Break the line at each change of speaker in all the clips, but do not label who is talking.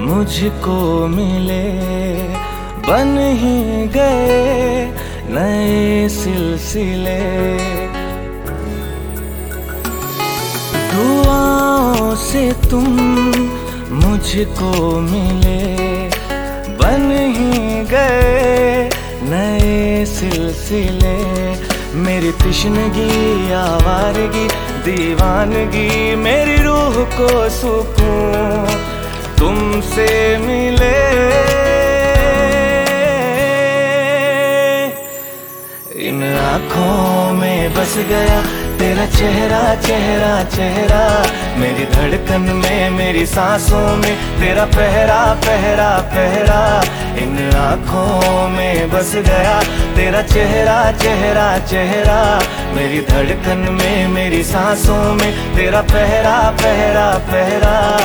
मुझको मिले, बन ही गए नए सिलसिले। दुआओं से तुम मुझको मिले, बन ही गए नए सिलसिले। मेरी तिश्नगी आवारगी, दीवानगी, मेरी रूह को सुकून तुमसे मिले। इन आँखों में बस गया तेरा चेहरा चेहरा चेहरा। मेरी धड़कन में, मेरी सांसों में तेरा पहरा पहरा पहरा। आँखों में बस गया। तेरा चेहरा चेहरा चेहरा। मेरी धड़कन में, मेरी सांसों में तेरा पहरा पहरा पहरा।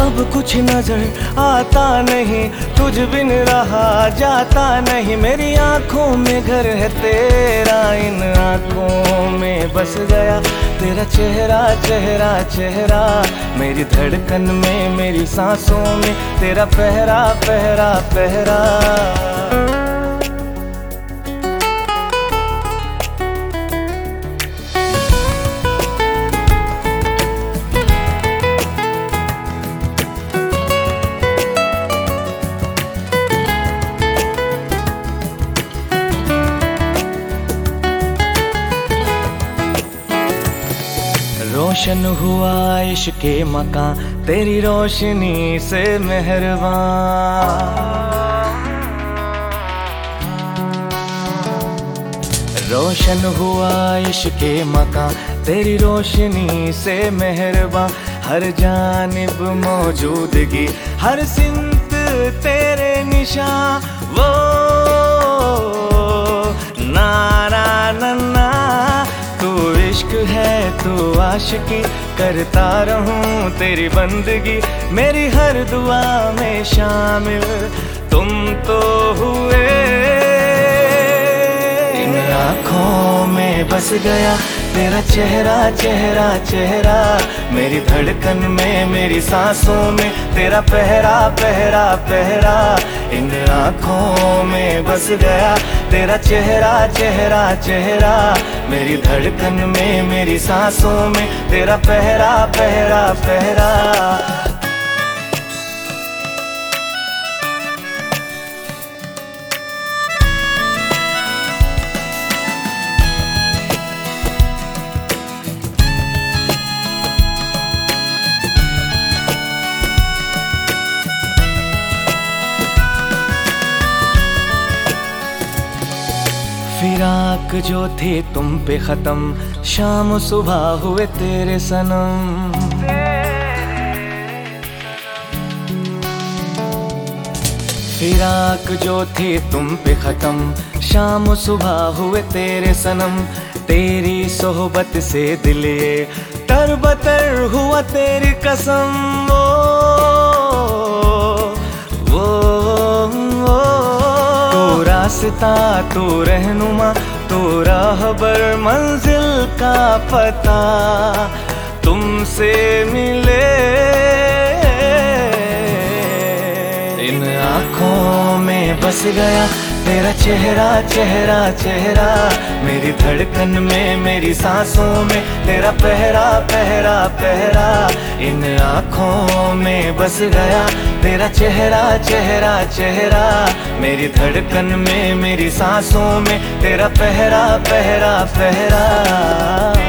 अब कुछ नज़र आता नहीं। तुझ बिन रहा जाता नहीं। मेरी आँखों में घर है तेरा, इन आँखों में बस गया। तेरा चेहरा चेहरा चेहरा। मेरी धड़कन में, मेरी सांसों में तेरा पहरा पहरा पहरा। रोशन हुआ इश्क के मकान, तेरी रोशनी से मेहरबान। रोशन हुआ इश्क के मकान, तेरी रोशनी से मेहरबान। हर जानब मौजूदगी, हर सिमत तेरे निशान। आशिकी करता रहूँ तेरी बंदगी। मेरी हर दुआ में शामिल। तुम तो हुए में बस गया। तेरा चेहरा चेहरा चेहरा। मेरी धड़कन में, मेरी सांसों में। तेरा पहरा पहरा पहरा। इन आँखों में बस गया। तेरा चेहरा चेहरा चेहरा। मेरी धड़कन में, मेरी सांसों में। तेरा पहरा पहरा पहरा। फिराक जो थे तुम पे खत्म। शाम सुबह हुए तेरे सनम। फिराक जो थे तुम पे खत्म। शाम सुबह हुए तेरे सनम। तेरी सोहबत से दिल तरबतर हुआ तेरी कसम। वो वो वो तू रास्ता, तू रहनुमा। तू राहबर मंजिल का पता तुमसे मिले। इन आँखों में बस गया तेरा चेहरा चेहरा चेहरा। मेरी धड़कन में, मेरी सांसों में तेरा पहरा पहरा पहरा। इन आँखों में बस गया तेरा चेहरा चेहरा चेहरा। मेरी धड़कन में मेरी सांसों में तेरा पहरा पहरा पहरा।